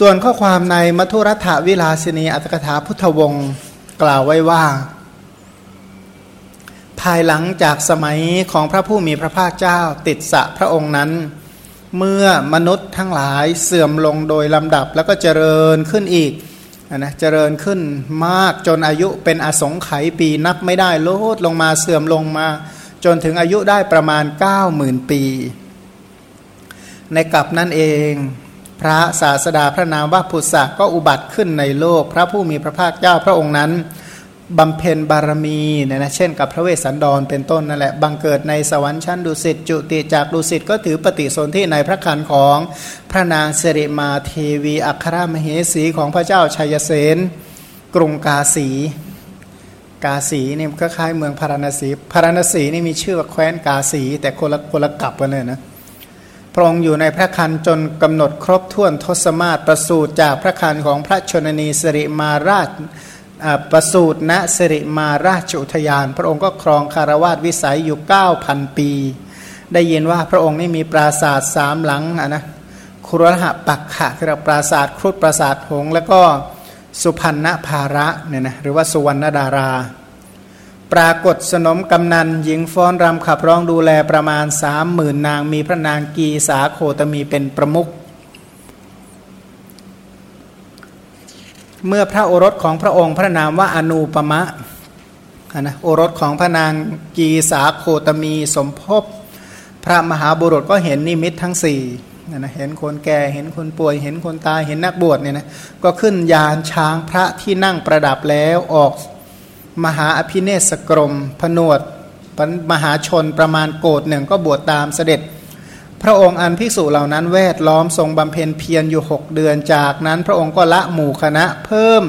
ส่วนข้อความในมัทุรัฐวิลาสินีอัตถกถาพุทธวงศ์กล่าวไว้ว่า ภายหลังจากสมัยของพระผู้มีพระภาคเจ้าติดสะพระองค์นั้น เมื่อมนุษย์ทั้งหลายเสื่อมลงโดยลำดับแล้วก็เจริญขึ้นอีกนะเจริญขึ้นมากจนอายุเป็นอสงไขยปีนับไม่ได้ลดลงมาเสื่อมลงมา จนถึงอายุได้ประมาณ 90,000 ปี ในกลับนั่นเอง พระศาสดาพระนามว่าพุทธะก็อุบัติขึ้นในโลก พระผู้มีพระภาคเจ้าพระองค์นั้นบำเพ็ญบารมีเนี่ยนะเช่นกับพระเวสสันดรเป็นต้นนั่นแหละบังเกิดในสวรรค์ชั้นดุสิตจุติจากดุสิตก็ถือปฏิสนธิในพระคันของพระนางสิริมาเทวี อัครมเหสีของพระเจ้าชัยเสนกรุงกาสี กาสีนี่ก็คล้ายเมืองพาราณสีพาราณสีนี่มีชื่อว่าแคว้นกาสี แต่คนละคนละกลับกันเลยนะ พระองค์อยู่ในพระคันจนกำหนดครบถ้วนทศมาศประสูติจากพระคันของพระชนนีสิริมาราชประสูติณสิริมาราชอุทยาน พระองค์ก็ครองคารวาสวิสัยอยู่ 9,000 ปี ได้ยินว่าพระองค์นี่มีปราสาทสามหลังนะครุหะปักขะคือปราสาทครุฑปราสาทหงแล้วก็สุพรรณภาระเนี่ยนะหรือว่าสุวรรณดารา ปรากฏสนมกำนันหญิงฟ้อนรำขับร้องดูแลประมาณสามหมื่นนางมีพระนางกีสาโคตมีเป็นประมุขเมื่อพระโอรสของพระองค์พระนามว่าอนูปมะนะโอรสของพระนางกีสาโคตมีสมภพพระมหาบุรุษก็เห็นนิมิตทั้งสี่นะเห็นคนแก่เห็นคนป่วย เห็นคนตายเห็นนักบวชเนี่ยนะก็ขึ้นยานช้างพระที่นั่งประดับแล้วออก มหาอภิเนศกรม ผนวดมหาชนประมาณโกดหนึ่งก็บวชตามเสด็จ พระองค์อันภิกษุเหล่านั้นแวดล้อมทรงบำเพ็ญเพียรอยู่หกเดือนจากนั้น พระองค์ก็ละหมู่คณะเพิ่ม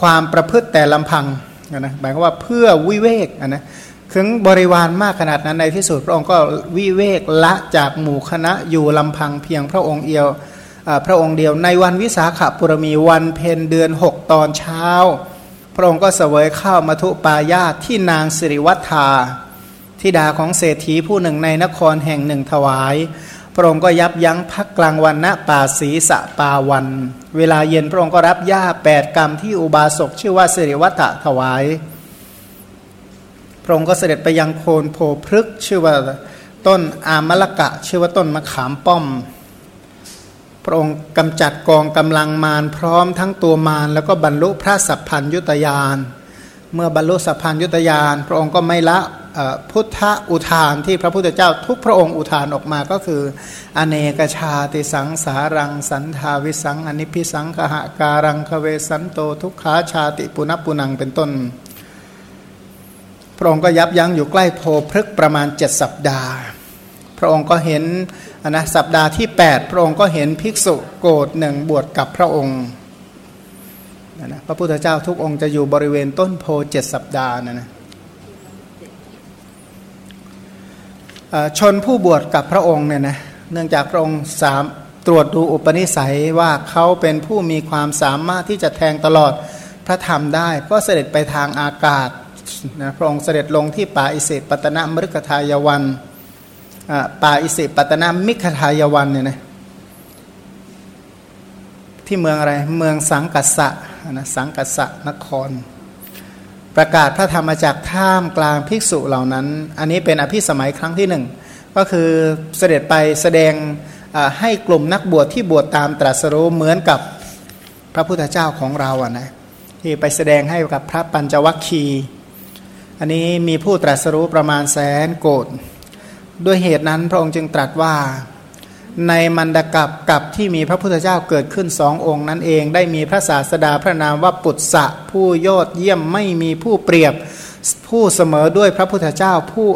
ความประพฤติแต่ลำพังนะหมายความว่าเพื่อวิเวกนะถึงบริวารมากขนาดนั้นในที่สุดพระองค์ก็วิเวกละจากหมู่คณะอยู่ลำพังเพียงพระองค์เดียวพระองค์เดียวในวันวิสาขบุรมีวันเพ็ญเดือนหกตอนเช้า ระองค์ก็เสวยข้าวมัทุปายาตที่นางสิริวัฒาทิดาของเศรษฐีผู้หนึ่งในนครแห่งหนึ่งถวาย พระองค์ก็ยับยั้งพักกลางวันณป่าศีสะปาวัน เวลาเย็นพระองค์ก็รับหญ้าแปดกรรมที่อุบาสกชื่อว่าสิริวัฒถวาย พระองค์ก็เสด็จไปยังโคนโพพฤกชื่อว่าต้นอามละกะ ชื่อว่าต้นมะขามป้อม พระองค์กำจัดกองกำลังมารพร้อมทั้งตัวมารแล้วก็บรรลุพระสัพพัญยุตยาน เมื่อบรรลุสัพพัญยุตยาน พระองค์ก็ไม่ละพุทธอุทานที่พระพุทธเจ้าทุกพระองค์อุทานออกมาก็คือ อเนกชาติสังสารัง สันทาวิสัง อนิพิสังขหาการังคเวสันโตทุกขาชาติปุณปุนังเป็นต้น พระองค์ก็ยับยั้งอยู่ใกล้โพพฤกประมาณเจ็ดสัปดาห์ พระองค์ก็เห็นนะสัปดาห์ที่ 8 พระองค์ก็เห็นภิกษุโกรธหนึ่งบวชกับพระองค์นะพระพุทธเจ้าทุกองค์จะอยู่บริเวณต้นโพเจ็ดสัปดาห์นะนะชนผู้บวชกับพระองค์เนี่ยนะเนื่องจากพระองค์สามตรวจดูอุปนิสัยว่าเขาเป็นผู้มีความสามารถที่จะแทงตลอดพระธรรมได้ ก็เสด็จไปทางอากาศนะพระองค์เสด็จลงที่ป่าอิเศษปัตนะมฤคทายวัน ป่าอิสิปตนามิขทายวันเนี่ยนะที่เมืองอะไรเมืองสังกัสสะนะสังกัสสะนคร ประกาศพระธรรมจากท่ามกลางภิกษุเหล่านั้น อันนี้เป็นอภิสมัยครั้งที่หนึ่งก็คือเสด็จไปแสดงให้กลุ่มนักบวชที่บวชตามตรัสรู้เหมือนกับพระพุทธเจ้าของเราอะนะที่ไปแสดงให้กับพระปัญจวัคคีย์อันนี้มีผู้ตรัสรู้ประมาณแสนโกด ด้วยเหตุนั้นพระองค์จึงตรัสว่าในมันดกับกับที่มีพระพุทธเจ้าเกิดขึ้นสององค์นั้นเอง ได้มีพระศาสดาพระนามว่าปุตสะผู้ยอดเยี่ยมไม่มีผู้เปรียบผู้เสมอด้วยพระพุทธเจ้าผู้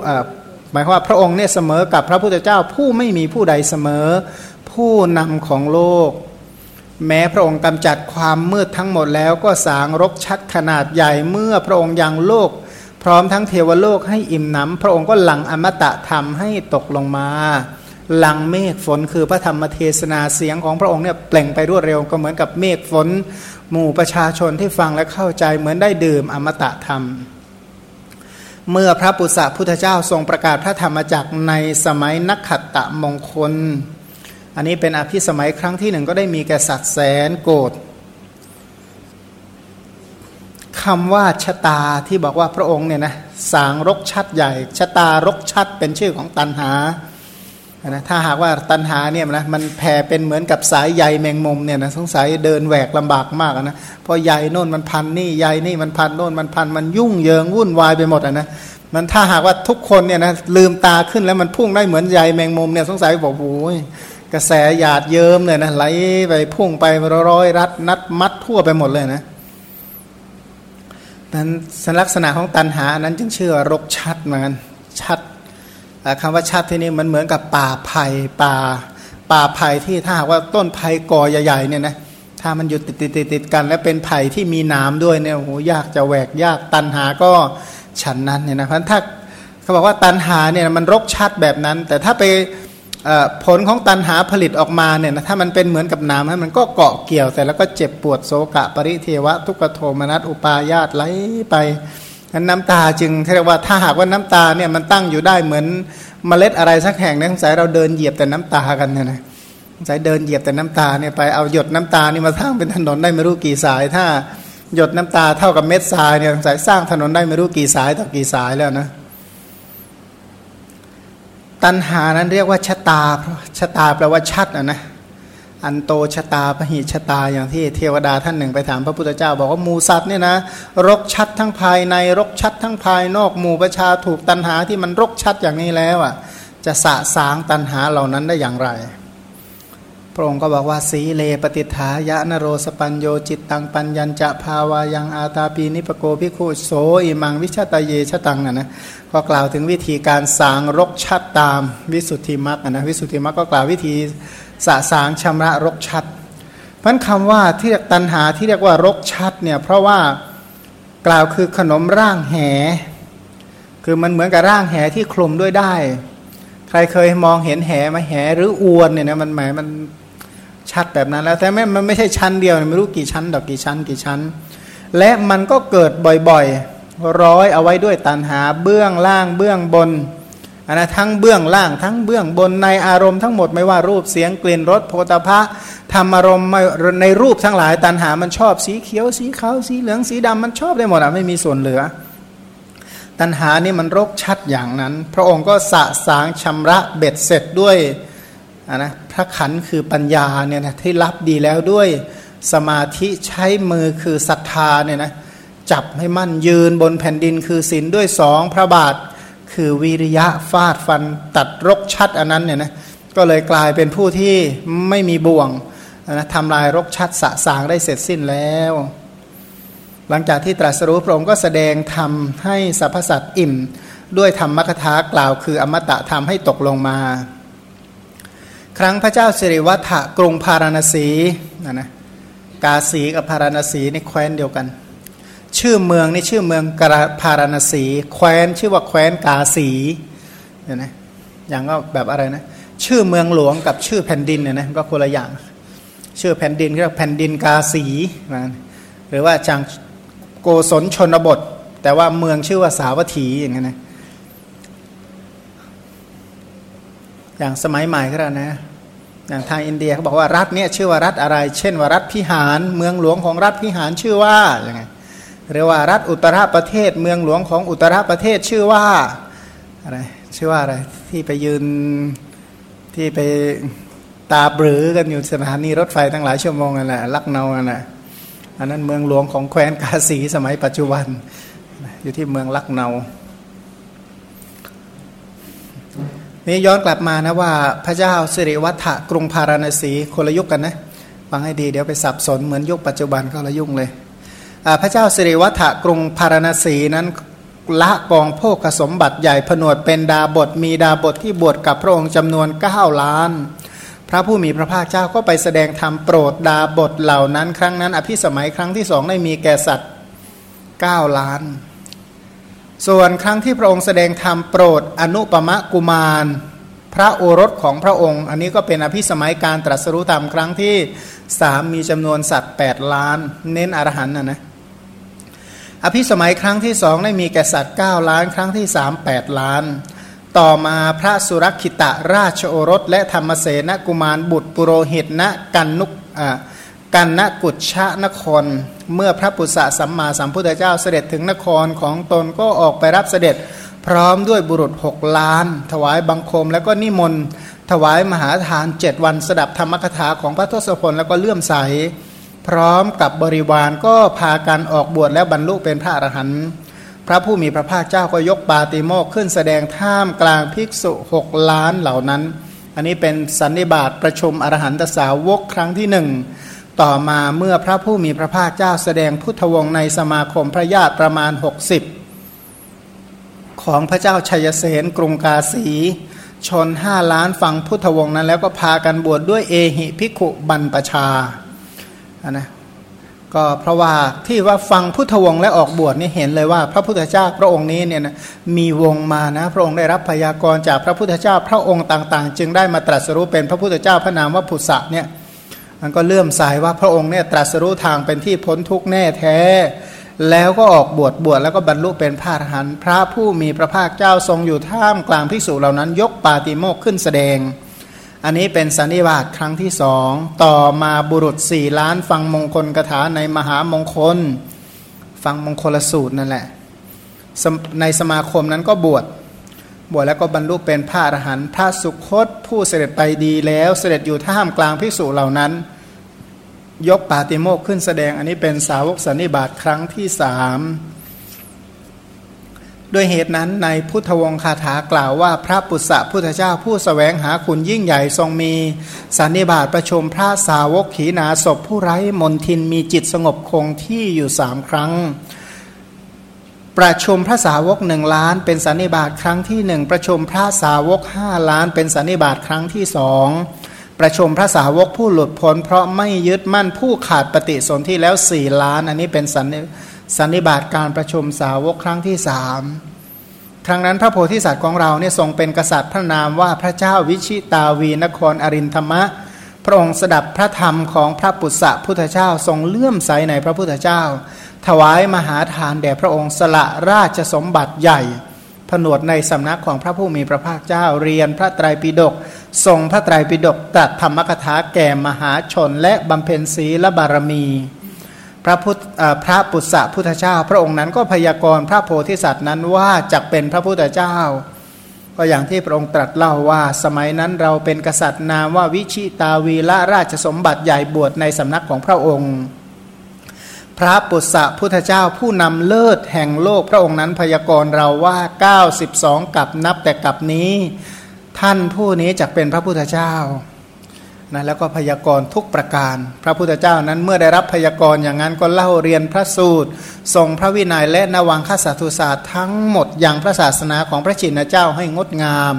หมายความว่าพระองค์เนี่ยเสมอกับพระพุทธเจ้าผู้ไม่มีผู้ใดเสมอ ผู้นำของโลก แม้พระองค์กำจัดความมืดทั้งหมดแล้วก็สางรกชัดขนาดใหญ่เมื่อพระองค์ยังโลก พร้อมทั้งเทวโลกให้อิ่มหนำพระองค์ก็หลังอมตะธรรมให้ตกลงมาหลังเมฆฝนคือพระธรรมเทศนาเสียงของพระองค์เนี่ยเปล่งไปรวดเร็วก็เหมือนกับเมฆฝน หมู่ประชาชนที่ฟังและเข้าใจเหมือนได้ดื่มอมตะธรรม เมื่อพระปุษะพุทธเจ้าทรงประกาศพระธรรมจักในสมัยนักขัตตะมงคล อันนี้เป็นอภิสมัยครั้งที่หนึ่งก็ได้มีแก่สัตว์แสนโกรธ คำว่าชะตาที่บอกว่าพระองค์เนี่ยนะสางรกชัดใหญ่ชะตารกชัดเป็นชื่อของตันหานะถ้าหากว่าตันหาเนี่ยนะมันแผ่เป็นเหมือนกับสายใยแมงมุมเนี่ยนะสงสัยเดินแหวกลำบากมากนะเพราะใยโน่นมันพันนี่ใยนี่มันพันโน่นมันพันมันยุ่งเหยิงวุ่นวายไปหมดอะนะมันถ้าหากว่าทุกคนเนี่ยนะลืมตาขึ้นแล้วมันพุ่งได้เหมือนใยแมงมุมเนี่ยสงสัยบอกโอ้ยกระแสหยาดเยิ้มเนี่ยนะไหลไปพุ่งไปร้อยรัดนัดมัดทั่วไปหมดเลยนะ นั้นลักษณะของตันหานั้นจึงชื่อรกชัดเหมือนกันชัดคำว่าชัดที่นี่มันเหมือนกับป่าไผ่ป่า ป่าไผ่ที่ถ้าหากว่าต้นไผ่กอใหญ่ๆเนี่ยนะถ้ามันอยู่ติดติดติดติดกัน และเป็นไผ่ที่มีน้ำด้วยเนี่ยโอ้โหยากจะแหวกยากตันหาก็ฉันนั้นเนี่ยนะเพราะถ้าเขาบอกว่าตันหาเนี่ยมันรกชัดแบบนั้น แต่ถ้าไป ผลของตันหาผลิตออกมาเนี่ยนะถ้ามันเป็นเหมือนกับน้ำมันก็เกาะเกี่ยวแต่แล้วก็เจ็บปวดโศกะปริเทวะ ทุกโทมนัสอุปาญาตไหลไปนั้นน้ำตาจึงเรียกว่าถ้าหากว่าน้ำตาเนี่ยมันตั้งอยู่ได้เหมือนเมล็ดอะไรสักแห่งนะสงสัยเราเดินเหยียบแต่น้ำตากันเนี่ยนะสงสัยเดินเหยียบแต่น้ำตาเนี่ยไปเอาหยดน้ำตานี่มาสร้างเป็นถนนได้ไม่รู้กี่สาย ถ้าหยดน้ำตาเท่ากับเม็ดทรายเนี่ยสงสัยสร้างถนนได้ไม่รู้กี่สายต่อกี่สายแล้วนะ ตัณหานั้นเรียกว่าชะตาชะตาแปลว่าชัดอะนะอันโตชะตาพหิชะตาอย่างที่เทวดาท่านหนึ่งไปถามพระพุทธเจ้า บอกว่าหมูสัตว์เนี่ยนะรกชัดทั้งภายในรกชัดทั้งภายนอกหมู่ประชาถูกตัณหาที่มันรกชัดอย่างนี้แล้วอะจะสะสางตัณหาเหล่านั้นได้อย่างไร พระองค์ก็บอกว่าสีเลปฏิฐายะนโรสปัญโยจิตตังปัญญัญจะภาวายังอาตาปีนิปโกพิคุโสอิมังวิชาตาเยชตังนะนะก็กล่าวถึงวิธีการสางรกชัดตามวิสุทธิมรรคนะวิสุทธิมรรคก็กล่าววิธีสะสางชำระรกชัดพันคำว่าที่เรียกตันหาที่เรียกว่ารกชัดเนี่ยเพราะว่ากล่าวคือขนมร่างแห คือมันเหมือนกับร่างแหที่คลุมด้วยได้ ใครเคยมองเห็นแหมาแหหรืออวนเนี่ยนะมันหมายมัน ชัดแบบนั้นแล้ว แต่ไม่มันไม่ใช่ชั้นเดียวไม่รู้กี่ชั้นดอกกี่ชั้นกี่ชั้น และมันก็เกิดบ่อยๆ ร้อยเอาไว้ด้วยตันหาเบื้องล่างเบื้องบนอันนะทั้งเบื้องล่างทั้งเบื้องบนในอารมณ์ทั้งหมดไม่ว่ารูปเสียงกลิ่นรสโพธพะธรรมอารมณ์ในรูปทั้งหลายตันหามันชอบสีเขียวสีขาวสีเหลืองสีดำมันชอบได้หมดอะไม่มีส่วนเหลือ ตันหานี่มันรกชัดอย่างนั้น พระองค์ก็สะสางชำระเบ็ดเสร็จด้วย นนะพระขันคือปัญญาเนี่ยนะที่รับดีแล้วด้วยสมาธิใช้มือคือศรัทธาเนี่ยนะจับให้มั่นยืนบนแผ่นดินคือศีลด้วยสองพระบาทคือวิริยะฟาดฟันตัดรกชัดอันนั้นเนี่ยนะก็เลยกลายเป็นผู้ที่ไม่มีบ่วงนะทำลายรกชัดสะสางได้เสร็จสิ้นแล้ว หลังจากที่ตรัสรู้พระองค์ก็แสดงธรรมให้สรรพสัตว์อิ่ม ด้วยธรรมกถากล่าวคืออมตะธรรมให้ตกลงมา ครั้งพระเจ้าสิริวัฒกรุงพาราณสีนะนะกาสีกับพาราณสีในแคว้นเดียวกัน ชื่อเมืองนี่ชื่อเมืองกราพาราณสี แคว้นชื่อว่าแคว้นกาสีเนี่ยนะอย่างก็แบบอะไรนะชื่อเมืองหลวงกับชื่อแผ่นดินเนี่ยนะก็คนละอย่าง ชื่อแผ่นดินเรียกแผ่นดินกาสีนะหรือว่าจังโกศลชนบท แต่ว่าเมืองชื่อว่าสาวัตถีอย่างนั้นนะ อย่างสมัยใหม่ก็แล้วนะอย่างทางอินเดียเขาบอกว่ารัฐเนี่ยชื่อว่ารัฐอะไร เช่นว่ารัฐพิหาร เมืองหลวงของรัฐพิหารชื่อว่าอย่างไงเรียกว่ารัฐอุตรประเทศ เมืองหลวงของอุตรประเทศชื่อว่าอะไรชื่อว่าอะไรที่ไปยืนที่ไปตาบรือกันอยู่สถานีรถไฟตั้งหลายชั่วโมงนั่นแหละลักเนานั่นแหละอันนั้นเมืองหลวงของแคว้นกาสีสมัยปัจจุบัน อยู่ที่เมืองลักเนา นี่ย้อนกลับมานะว่าพระเจ้าสิริวัฒกรุงพาราณสีคนละยุคกันนะฟังให้ดีเดี๋ยวไปสับสนเหมือนยุคปัจจุบันก็ละยุ่งเลยพระเจ้าสิริวัฒกรุงพาราณสีนั้นละกองโภคสมบัติใหญ่ผนวดเป็นดาบทมีดาบทที่บวชกับพระองค์จำนวน9ล้าน พระผู้มีพระภาคเจ้าก็ไปแสดงธรรมโปรดดาบทเหล่านั้น ครั้งนั้น อภิสมัยครั้งที่สองได้มีแก่สัตว์9ล้าน ส่วนครั้งที่พระองค์แสดงธรรมโปรดอนุปมะกุมารพระโอรสของพระองค์ อันนี้ก็เป็นอภิสมัยการตรัสรู้ธรรมครั้งที่สามมีจำนวนสัตว์ 8 ล้าน เน้นอรหันต์นะนะอภิสมัยครั้งที่สองได้มีแก่สัตว์ 9 ล้าน ครั้งที่สามแปดล้าน ต่อมาพระสุรคิตะราชโอรส และธรรมเสนกุมารบุตรปุโรหิตณกันนุกอะ กันนกุชะนคร เมื่อพระปุษะสัมมาสัมพุทธเจ้าเสด็จถึงนครของตนก็ออกไปรับเสด็จพร้อมด้วยบุรุษหกล้าน ถวายบังคมแล้วก็นิมนต์ ถวายมหาทานเจ็ดวันสดับธรรมคถาของพระทศพลแล้วก็เลื่อมใส พร้อมกับบริวารก็พากันออกบวชแล้วบรรลุเป็นพระอรหันต์พระผู้มีพระภาคเจ้าก็ยกปาติโมกขึ้นแสดงท่ามกลางภิกษุหกล้านเหล่านั้น อันนี้เป็นสันนิบาตประชุมอรหันตสาวกครั้งที่หนึ่ง ต่อมาเมื่อพระผู้มีพระภาคเจ้าแสดงพุทธวงศ์ในสมาคมพระญาติประมาณ 60 ของพระเจ้าชัยเสนกรุงกาสี ชนห้าล้านฟังพุทธวงศ์นั้น แล้วก็พากันบวชดด้วยเอหิพิขุบันปชาอันนะก็เพราะว่าที่ว่าฟังพุทธวงศ์และออกบวชนี่เห็นเลยว่า พระพุทธเจ้าพระองค์นี้เนี่ยนะมีวงมานะพระองค์ได้รับพยากรณ์จากพระพุทธเจ้าพระองค์ต่าง ๆ จึงได้มาตรัสรู้เป็นพระพุทธเจ้าพระนามว่าพุทธะเนี่ย มันก็เลื่อมสายว่าพระองค์เนี่ยตรัสรู้ทางเป็นที่พ้นทุกข์แน่แท้ แล้วก็ออกบวชบวชแล้วก็บรรลุเป็นพระอรหันต์พระผู้มีพระภาคเจ้าทรงอยู่ท่ามกลางภิกษุเหล่านั้น ยกปาติโมกขึ้นแสดง อันนี้เป็นสันนิบาตครั้งที่สองต่อมาบุรุษสี่ล้านฟังมงคลกถาในมหามงคล ฟังมงคลสูตรนั่นแหละ ในสมาคมนั้นก็บวชบวชแล้วก็บรรลุเป็นพระอรหันต์พระสุคตผู้เสด็จไปดีแล้วเสด็จอยู่ท่ามกลางภิกษุเหล่านั้น ยกปาติโมกขึ้นแสดง อันนี้เป็นสาวกสันนิบาตครั้งที่สามด้วยเหตุนั้นในพุทธวงคาถากล่าวว่าพระปุษสะพุทธเจ้าผู้สแสวงหาคุณยิ่งใหญ่ทรงมีสันนิบาตประชุมพระสาวกขีนาศพผู้ไร้มนทินมีจิตสงบคงที่อยู่สามครั้ง ประชุมพระสาวกหนึ่งล้านเป็นสันนิบาตครั้งที่หนึ่งประชุมพระสาวกห้าล้านเป็นสันนิบาตครั้งที่สอง ประชุมพระสาวกผู้หลุดพ้น เพราะไม่ยึดมั่นผู้ขาดปฏิสนธิแล้วสี่ล้าน อันนี้เป็นสันสันนิบาตการประชุมสาวกครั้งที่สามครั้งนั้นพระโพธิสัตว์ของเราเนี่ยทรงเป็นกษัตริย์พระนามว่าพระเจ้าวิชิตาวีนครอรินธรรมะ พระองค์สดับพระธรรมของพระปุษสะพุทธเจ้าทรงเลื่อมใสในพระพุทธเจ้า ถวายมหาทานแด่พระองค์สละราชสมบัติใหญ่ ผนวดในสำนักของพระผู้มีพระภาคเจ้าเรียนพระไตรปิฎก ทรงพระไตรปิฎกตรัสธรรมกถาแก่มหาชนและบำเพ็ญศีลบารมี พระพุทธพระปุษสะพุทธเจ้า พระองค์นั้นก็พยากรณ์พระโพธิสัตว์นั้นว่าจะเป็นพระพุทธเจ้า ก็อย่างที่พระองค์ตรัสเล่าว่า สมัยนั้นเราเป็นกษัตริย์นามว่าวิชิตาวีละราชสมบัติใหญ่บวชในสำนักของพระองค์ พระปุษสะพุทธเจ้าผู้นำเลิศแห่งโลกพระองค์นั้นพยากรณ์เราว่า 92 กับนับแต่กับนี้ ท่านผู้นี้จะเป็นพระพุทธเจ้านะแล้วก็พยากรณ์ทุกประการ พระพุทธเจ้านั้นเมื่อได้รับพยากรณ์อย่างนั้นก็เล่าเรียนพระสูตรทรงพระวินัยและนวังคสัตุศาสตร์ทั้งหมดอย่างพระศาสนาของพระชินเจ้าให้งดงาม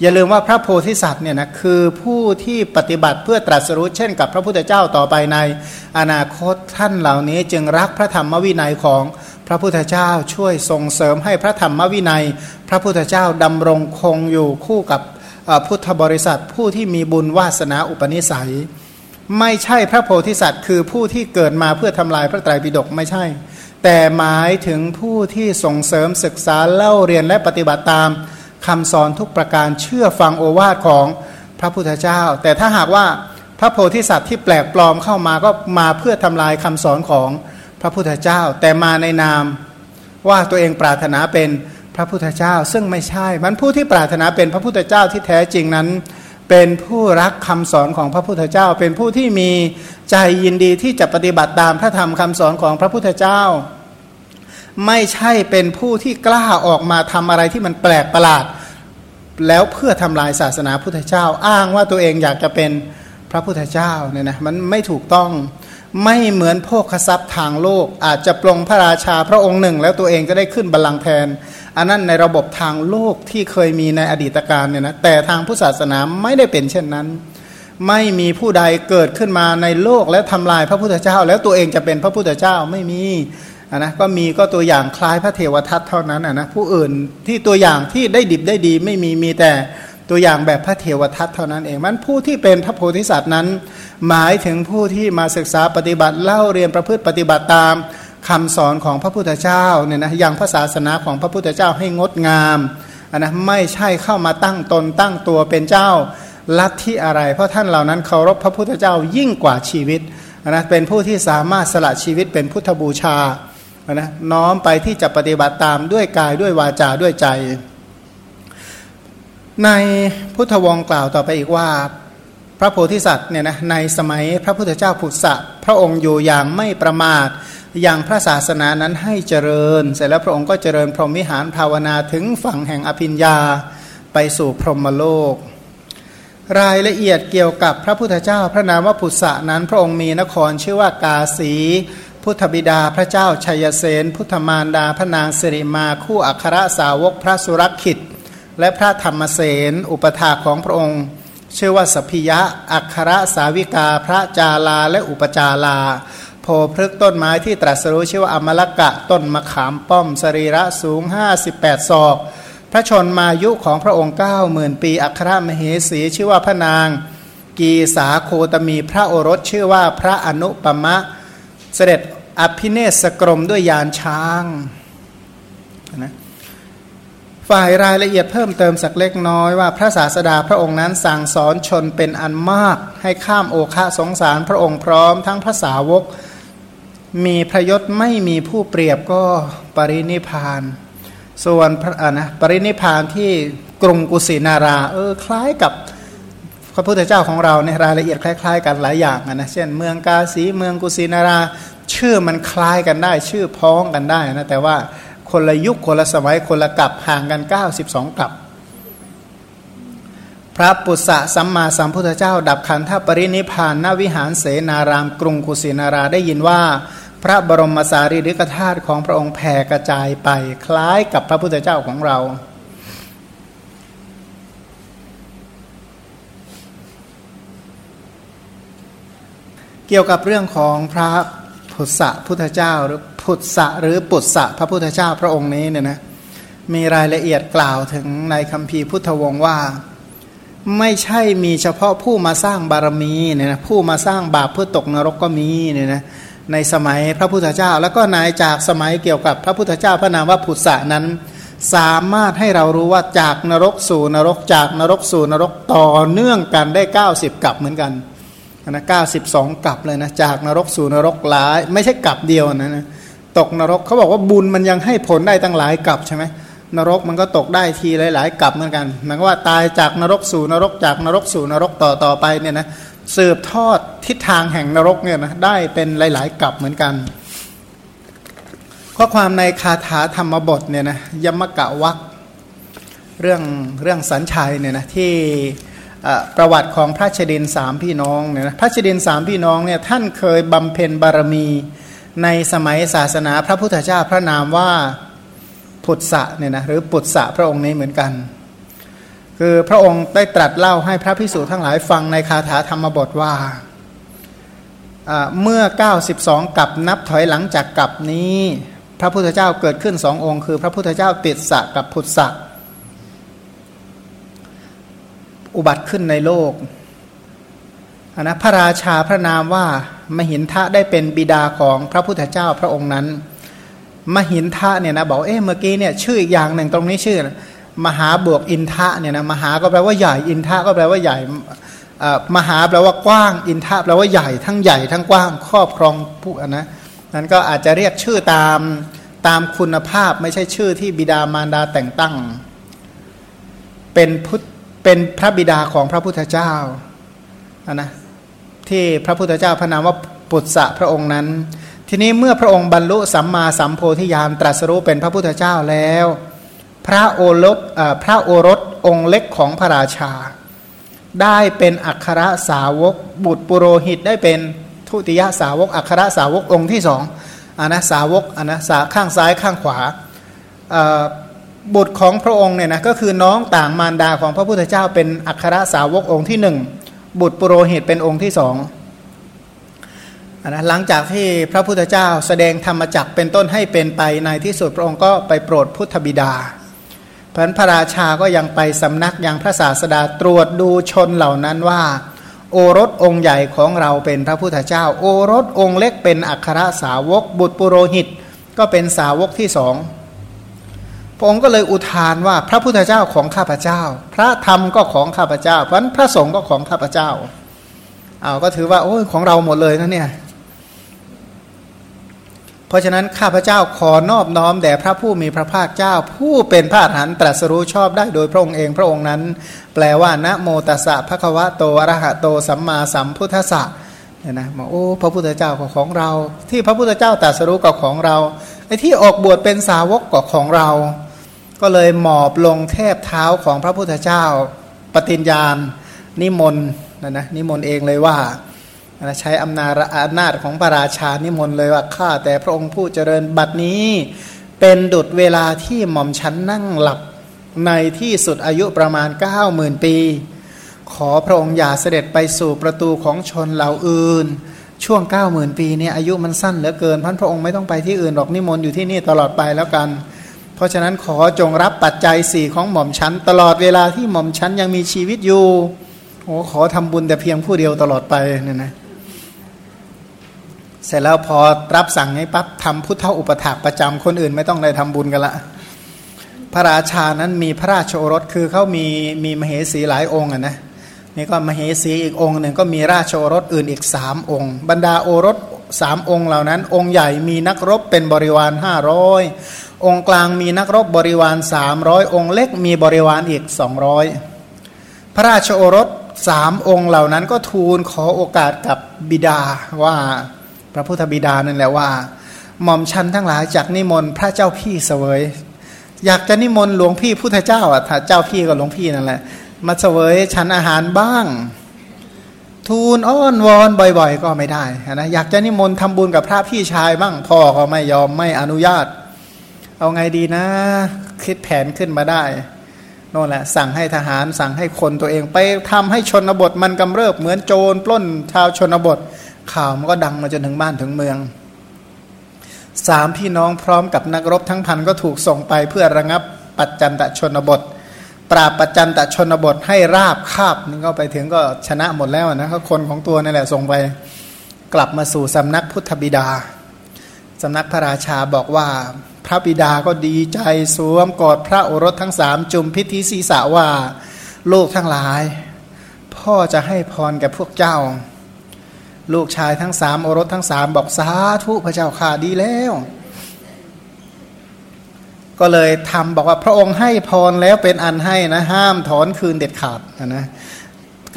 อย่าลืมว่าพระโพธิสัตว์เนี่ยนะคือผู้ที่ปฏิบัติเพื่อตรัสรู้เช่นกับพระพุทธเจ้าต่อไปใน อนาคตท่านเหล่านี้จึงรักพระธรรมวินัยของ พระพุทธเจ้าช่วยส่งเสริมให้พระธรรมวินัย พระพุทธเจ้าดำรงคงอยู่คู่กับพุทธบริษัทผู้ที่มีบุญวาสนาอุปนิสัย ไม่ใช่พระโพธิสัตว์ คือผู้ที่เกิดมาเพื่อทำลายพระไตรปิฎกไม่ใช่ แต่หมายถึงผู้ที่ส่งเสริมศึกษาเล่าเรียนและปฏิบัติตามคำสอนทุกประการเชื่อฟังโอวาทของพระพุทธเจ้า แต่ถ้าหากว่าพระโพธิสัตว์ที่แปลกปลอมเข้ามาก็มาเพื่อทำลายคำสอนของพ พระพุทธเจ้า แต่มาในนามว่าตัวเองปรารถนาเป็นพระพุทธเจ้า ซึ่งไม่ใช่มันผู้ที่ปรารถนาเป็นพระพุทธเจ้าที่แท้จริงนั้น เป็นผู้รักคำสอนของพระพุทธเจ้า เป็นผู้ที่มีใจยินดีที่จะปฏิบัติตามพระธรรมคำสอนของพระพุทธเจ้า ไม่ใช่เป็นผู้ที่กล้าออกมาทำอะไรที่มันแปลกประหลาด แล้วเพื่อทำลายศาสนาพุทธเจ้า อ้างว่าตัวเองอยากจะเป็นพระพุทธเจ้าเนี่ยนะมันไม่ถูกต้อง ไม่เหมือนพวกขทรัพย์ทางโลก อาจจะปลงพระราชาพระองค์หนึ่ง แล้วตัวเองก็ได้ขึ้นบัลลังก์แทน อันนั้นในระบบทางโลกที่เคยมีในอดีตการเนี่ยนะแต่ทางพุทธศาสนาไม่ได้เป็นเช่นนั้น ไม่มีผู้ใดเกิดขึ้นมาในโลกและทำลายพระพุทธเจ้า แล้วตัวเองจะเป็นพระพุทธเจ้าไม่มีนะก็มีก็ตัวอย่างคล้ายพระเทวทัตเท่านั้นนะผู้อื่นที่ตัวอย่างที่ได้ดิบได้ดีไม่มีมีแต่ตัวอย่างแบบพระเทวทัตเท่านั้นเองมันผู้ที่เป็นพระโพธิสัตว์นั้น หมายถึงผู้ที่มาศึกษาปฏิบัติเล่าเรียนประพฤติปฏิบัติตามคำสอนของพระพุทธเจ้าเนี่ยนะอย่างภาษาศาสนาของพระพุทธเจ้าให้งดงามนนะไม่ใช่เข้ามาตั้งตนตั้งตัวเป็นเจ้าลัทธิอะไร เพราะท่านเหล่านั้นเคารพพระพุทธเจ้ายิ่งกว่าชีวิตนะเป็นผู้ที่สามารถสละชีวิตเป็นพุทธบูชานะน้อมไปที่จะปฏิบัติตามด้วยกายด้วยวาจาด้วยใจ ในพุทธวงศ์กล่าวต่อไปอีกว่า พระโพธิสัตว์เนี่ยนะในสมัยพระพุทธเจ้าผุสะพระองค์อยู่อย่างไม่ประมาทอย่างพระศาสนานั้นให้เจริญ เสร็จแล้วพระองค์ก็เจริญพรหมวิหารภาวนาถึงฝั่งแห่งอภิญญาไปสู่พรหมโลก รายละเอียดเกี่ยวกับพระพุทธเจ้าพระนามว่าพุทธะนั้น พระองค์มีนครชื่อว่ากาสี พุทธบิดาพระเจ้าชัยเสนพุทธมารดาพระนางสิริมาคู่อัครสาวกพระสุรคิตและพระธรรมเสนอุปถาของพระองค์ ชื่อว่าสพิยะ อัครสาวิกา พระจาลา และอุปจาลา โพพฤกต้นไม้ที่ตรัสรู้ชื่อว่าอมลกะ ต้นมะขามป้อม สรีระสูง 58 ศอก พระชนมายุของพระองค์9มื่นปี อัครมเหสี ชื่อว่าพระนาง กีสาโคตมี พระโอรสชื่อว่าพระอนุปมะ เสด็จอภิเนศกรมด้วยยานช้างนะ ฝ่ายรายละเอียดเพิ่มเติมสักเล็กน้อยว่าพระศาสดาพระองค์นั้นสั่งสอนชนเป็นอันมาก ให้ข้ามโอคะสงสารพระองค์พร้อมทั้งพระสาวก มีพระยศไม่มีผู้เปรียบก็ปรินิพาน ส่วนพระนะปรินิพานที่กรุงกุสินาราเออคล้ายกับพระพุทธเจ้าของเราในรายละเอียดคล้าย ๆ กันหลายอย่างนะเช่น เมืองกาสีเมืองกุสินารา ชื่อมันคล้ายกันได้ ชื่อพ้องกันได้นะแต่ว่า คนละยุคคนละสมัยคนละกับห่างกัน 92กับ พระปุษสะสัมมาสัมพุทธเจ้า ดับขันธปรินิพานณวิหารเสนารามกรุงกุสินาราได้ยินว่า พระบรมสารีริกธาตุของพระองค์แผ่กระจายไปคล้ายกับพระพุทธเจ้าของเราเกี่ยวกับเรื่องของพระพุทธะพุทธเจ้าหรือ พุทธะหรือปุตสะพระพุทธเจ้าพระองค์นี้เนี่ยนะมีรายละเอียดกล่าวถึงในคำพีพุทธวงศ์ว่า ไม่ใช่มีเฉพาะผู้มาสร้างบารมีเนี่ยนะผู้มาสร้างบาปเพื่อตกนรกก็มีเนี่ยนะในสมัยพระพุทธเจ้า แล้วก็นายจากสมัยเกี่ยวกับพระพุทธเจ้าพระนามว่าพุทธะนั้น สามารถให้เรารู้ว่าจากนรกสู่นรกจากนรกสู่นรกต่อเนื่องกันได้ 90 กับเหมือนกันนะเก้าสิบสองกับเลยนะจากนรกสู่นรกหลาย ไม่ใช่กับเดียวนะนะ ตกนรกเขาบอกว่าบุญมันยังให้ผลได้ตั้งหลายกลับใช่ไหมนรกมันก็ตกได้ทีหลาย ๆกลับเหมือนกันหมายว่าตายจากนรกสู่นรกจากนรกสู่นรกต่อต่อไปเนี่ยนะสืบทอดทิศทางแห่งนรกเนี่ยนะได้เป็นหลาย ๆกลับเหมือนกันข้อความในคาถาธรรมบทเนี่ยนะยมกะวักเรื่องเรื่องสัญชัยเนี่ยนะที่ประวัติของพระเชดินสามพี่น้องเนี่ยนะพระเชดินสามพี่น้องเนี่ยท่านเคยบำเพ็ญบารมี ในสมัยศาสนาพระพุทธเจ้าพระนามว่าพุทธะเนี่ยนะหรือปุตสะพระองค์นี้เหมือนกัน คือพระองค์ได้ตรัสเล่าให้พระพิสุทั้งหลายฟังในคาถาธรรมบทว่าเมื่อ 92 กับนับถอยหลังจากกับนี้ พระพุทธเจ้าเกิดขึ้นสององค์ คือ พระพุทธเจ้าติดสะกับพุทธะอุบัติขึ้นในโลกนะพระราชาพระนามว่า มหินทะได้เป็นบิดาของพระพุทธเจ้าพระองค์นั้น มหินทะเนี่ยนะบอกเอ๊ะเมื่อกี้เนี่ยชื่ออีกอย่างหนึ่งตรงนี้ชื่อ มหาบวกอินทะเนี่ยนะมหาก็แปลว่าใหญ่อินทะก็แปลว่าใหญ่มหาแปลว่ากว้างอินทะแปลว่าใหญ่ทั้งใหญ่ทั้งกว้างครอบครองผู้นะนั้นก็อาจจะเรียกชื่อตามตามคุณภาพไม่ใช่ชื่อที่บิดามารดาแต่งตั้ง เป็นพุทธเป็นพระบิดาของพระพุทธเจ้านะ ที่พระพุทธเจ้าพระนามว่าปุตสะพระองค์นั้น ทีนี้เมื่อพระองค์บรรลุสัมมาสัมโพธิญาณตรัสรู้เป็นพระพุทธเจ้าแล้ว พระโอรสพระโอรสองค์เล็กของพระราชา ได้เป็นอัครสาวก บุตรปุโรหิตได้เป็นทุติยสาวก อัครสาวกองค์ที่สองอันนะสาวกอันนะสาข้างซ้ายข้างขวาบุตรของพระองค์เนี่ยนะก็คือน้องต่างมารดาของพระพุทธเจ้าเป็นอัครสาวกองค์ที่หนึ่ง บุตรปุโรหิตเป็นองค์ที่สองนะหลังจากที่พระพุทธเจ้าแสดงธรรมจักเป็นต้นให้เป็นไปในที่สุดพระองค์ก็ไปโปรดพุทธบิดาพันพระราชาก็ยังไปสำนักยังพระศาสดาตรวจดูชนเหล่านั้นว่า โอรสองค์ใหญ่ของเราเป็นพระพุทธเจ้า โอรสองค์เล็กเป็นอัครสาวกบุตรปุโรหิต ก็เป็นสาวกที่สอง พระองค์ก็เลยอุทานว่าพระพุทธเจ้าของข้าพเจ้า พระธรรมก็ของข้าพเจ้า เพราะนั้นพระสงฆ์ก็ของข้าพเจ้าเอาก็ถือว่าโอ้ยของเราหมดเลยนะเนี่ยเพราะฉะนั้นข้าพเจ้าขอนอบน้อมแด่พระผู้มีพระภาคเจ้า ผู้เป็นพระอรหันตรัสรู้ชอบได้โดยพระองค์เองพระองค์นั้น แปลว่านะโมตัสสะภะคะวะโตอรหะโตสัมมาสัมพุทธัสสะเนี่ยนะบอกโอ้พระพุทธเจ้าก็ของเรา ที่พระพุทธเจ้าตรัสรู้ก็ของเราไอ้ที่ออกบวชเป็นสาวกก็ของเรา ก็เลยหมอบลงเทบเท้าของพระพุทธเจ้า ปฏิญญาณ นิมนต์นะนะนิมนต์เองเลยว่าใช้อำนาจอำนาจของพระราชานิมนต์เลยว่าข้าแต่พระองค์ผู้เจริญบัดนี้ เป็นดุดเวลาที่หม่อมชั้นนั่งหลับในที่สุดอายุประมาณ9ก้าหมื่นปี ขอพระองค์อย่าเสด็จไปสู่ประตูของชนเหล่าอื่น ช่วง9ก้าหมื่นปีเนี่ยอายุมันสั้นเหลือเกินพันพระองค์ไม่ต้องไปที่อื่นหรอกนิมนต์อยู่ที่นี่ตลอดไปแล้วกัน เพราะฉะนั้นขอจงรับปัจจัยสี่ของหม่อมชั้น ตลอดเวลาที่หม่อมชั้นยังมีชีวิตอยู่โอ้ขอทำบุญแต่เพียงผู้เดียวตลอดไปเนี่ยนะเสร็จแล้วพอรับสั่งให้ปั๊บทำพุทธอุปถากประจำคนอื่นไม่ต้องได้ทำบุญกันละ พระราชานั้นมีพระราชโอรสคือเขามีมีมเหสีหลายองค์นะนี่ก็มเหสีอีกองค์หนึ่งก็มีราชโอรสอื่นอีกสามองค์ บรรดาโอรสสามองค์เหล่านั้น องค์ใหญ่มีนักรบเป็นบริวารห้าร้อย องค์กลางมีนักรบบริวารสามร้อยองค์เล็กมีบริวารอีกสองร้อยพระราชโอรสสามองค์เหล่านั้นก็ทูลขอโอกาสกับบิดาว่าพระพุทธบิดานั่นแหละว่า หม่อมชันทั้งหลายจากนิมนต์พระเจ้าพี่เสวย อยากจะนิมนต์หลวงพี่พุทธเจ้าอะถ้าเจ้าพี่ก็หลวงพี่นั่นแหละมาเสวยฉันอาหารบ้าง ทูลอ้อนวอนบ่อย ๆ ก็ไม่ได้นะอยากจะนิมนต์ทำบุญกับพระพี่ชายบ้างพ่อก็ไม่ยอมไม่อนุญาต เอาไงดีนะ คิดแผนขึ้นมาได้นั่นแหละ สั่งให้ทหารสั่งให้คนตัวเองไปทำให้ชนบทมันกำเริบเหมือนโจรปล้นชาวชนบท ข่าวมันก็ดังมาจนถึงบ้านถึงเมืองสามพี่น้องพร้อมกับนักรบทั้งพันก็ถูกส่งไปเพื่อระงับปัจจันตชนบท ปราบปัจจันตชนบทให้ราบคาบนี่ก็ไปถึงก็ชนะหมดแล้วนะเขาคนของตัวนี่แหละส่งไป กลับมาสู่สำนักพุทธบิดา สำนักพระราชาบอกว่าพระบิดาก็ดีใจสวมกอดพระโอรสทั้งสามจุมพิธีศีสะว่าลูกทั้งหลาย พ่อจะให้พรแก่พวกเจ้า ลูกชายทั้งสามโอรสทั้งสามบอกสาธุพระเจ้าข่าดีแล้ว ก็เลยทำบอกว่าพระองค์ให้พรแล้วเป็นอันให้นะห้ามถอนคืนเด็ดขาดนะ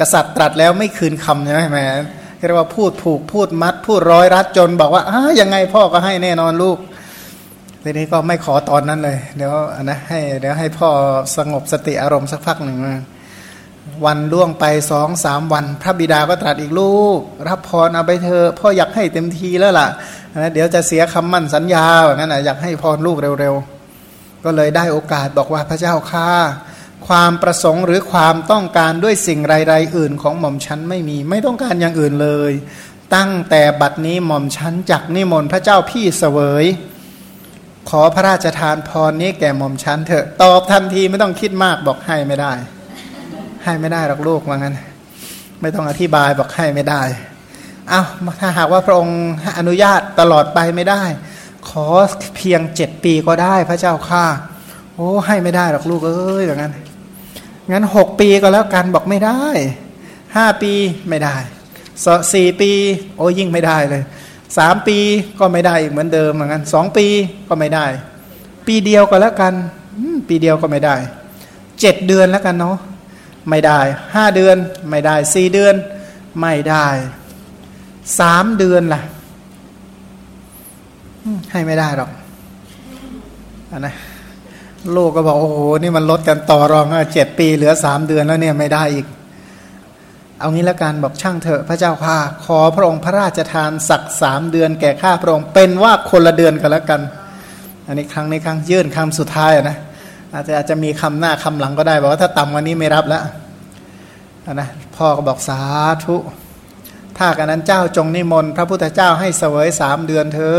กษัตริย์ตรัสแล้วไม่คืนคำใช่ไหมแม่ เรียกว่าพูดผูกพูดมัด พูดร้อยรัดจนบอกว่าอ้ายังไงพ่อก็ให้แน่นอนลูกทีนี้ก็ไม่ขอตอนนั้นเลย เดี๋ยวนะให้เดี๋ยวให้พ่อสงบสติอารมณ์สักพักหนึ่งวันล่วงไปสองสามวัน พระบิดาก็ตรัสอีกลูก รับพรเอาไปเธอะพ่ออยากให้เต็มทีแล้วล่ะนะเดี๋ยวจะเสียคำมั่นสัญญาอย่างนั้นนะอยากให้พรลูกเร็วๆ ก็เลยได้โอกาสบอกว่าพระเจ้าข้า ความประสงค์หรือความต้องการด้วยสิ่งใดๆอื่นของหม่อมชั้นไม่มี ไม่ต้องการอย่างอื่นเลย ตั้งแต่บัดนี้หม่อมชั้นจักนิมนต์พระเจ้าพี่เสวย ขอพระราชทานพรนี้แก่หม่อมชั้นเถอะตอบทันทีไม่ต้องคิดมากบอกให้ไม่ได้ ให้ไม่ได้หรอกลูกว่างั้น ไม่ต้องอธิบายบอกให้ไม่ได้เอา้าถ้าหากว่าพระองค์อนุญาตตลอดไปไม่ได้ ขอเพียงเจ็ดปีก็ได้พระเจ้าข้าโอ้ให้ไม่ได้หรอกลูกเอ้ยอย่างนั้น งั้นหกปีก็แล้วกันบอกไม่ได้ห้าปีไม่ได้สี่ปีโอ้ยิ่งไม่ได้เลยสามปีก็ไม่ได้อีกเหมือนเดิมเหมือนกันสองปีก็ไม่ได้ ปีเดียวก็แล้วกันปีเดียวก็ไม่ได้เจ็ดเดือนแล้วกันเนาะไม่ได้ห้าเดือนไม่ได้สี่เดือนไม่ได้สามเดือนล่ะให้ไม่ได้หรอกอนะ ลูกก็บอกโอ้โหนี่มันลดกันต่อรองเจ็ดปีเหลือสามเดือนแล้วเนี่ยไม่ได้อีก เอางี้ละกันบอกช่างเถอะพระเจ้าข้าขอพระองค์พระราชทานสักสามเดือนแก่ข้าพระองค์เป็นว่าคนละเดือนกันแล้วกัน อันนี้ครั้งนี้ครั้งยื่นคำสุดท้ายนะอาจจะอาจจะมีคำหน้าคำหลังก็ได้บอกว่าถ้าต่ำกว่านี้ไม่รับแล้วนะพ่อก็บอกสาธุถ้ากันนั้นเจ้าจงนิมนต์พระพุทธเจ้าให้เสวยสามเดือนเธอ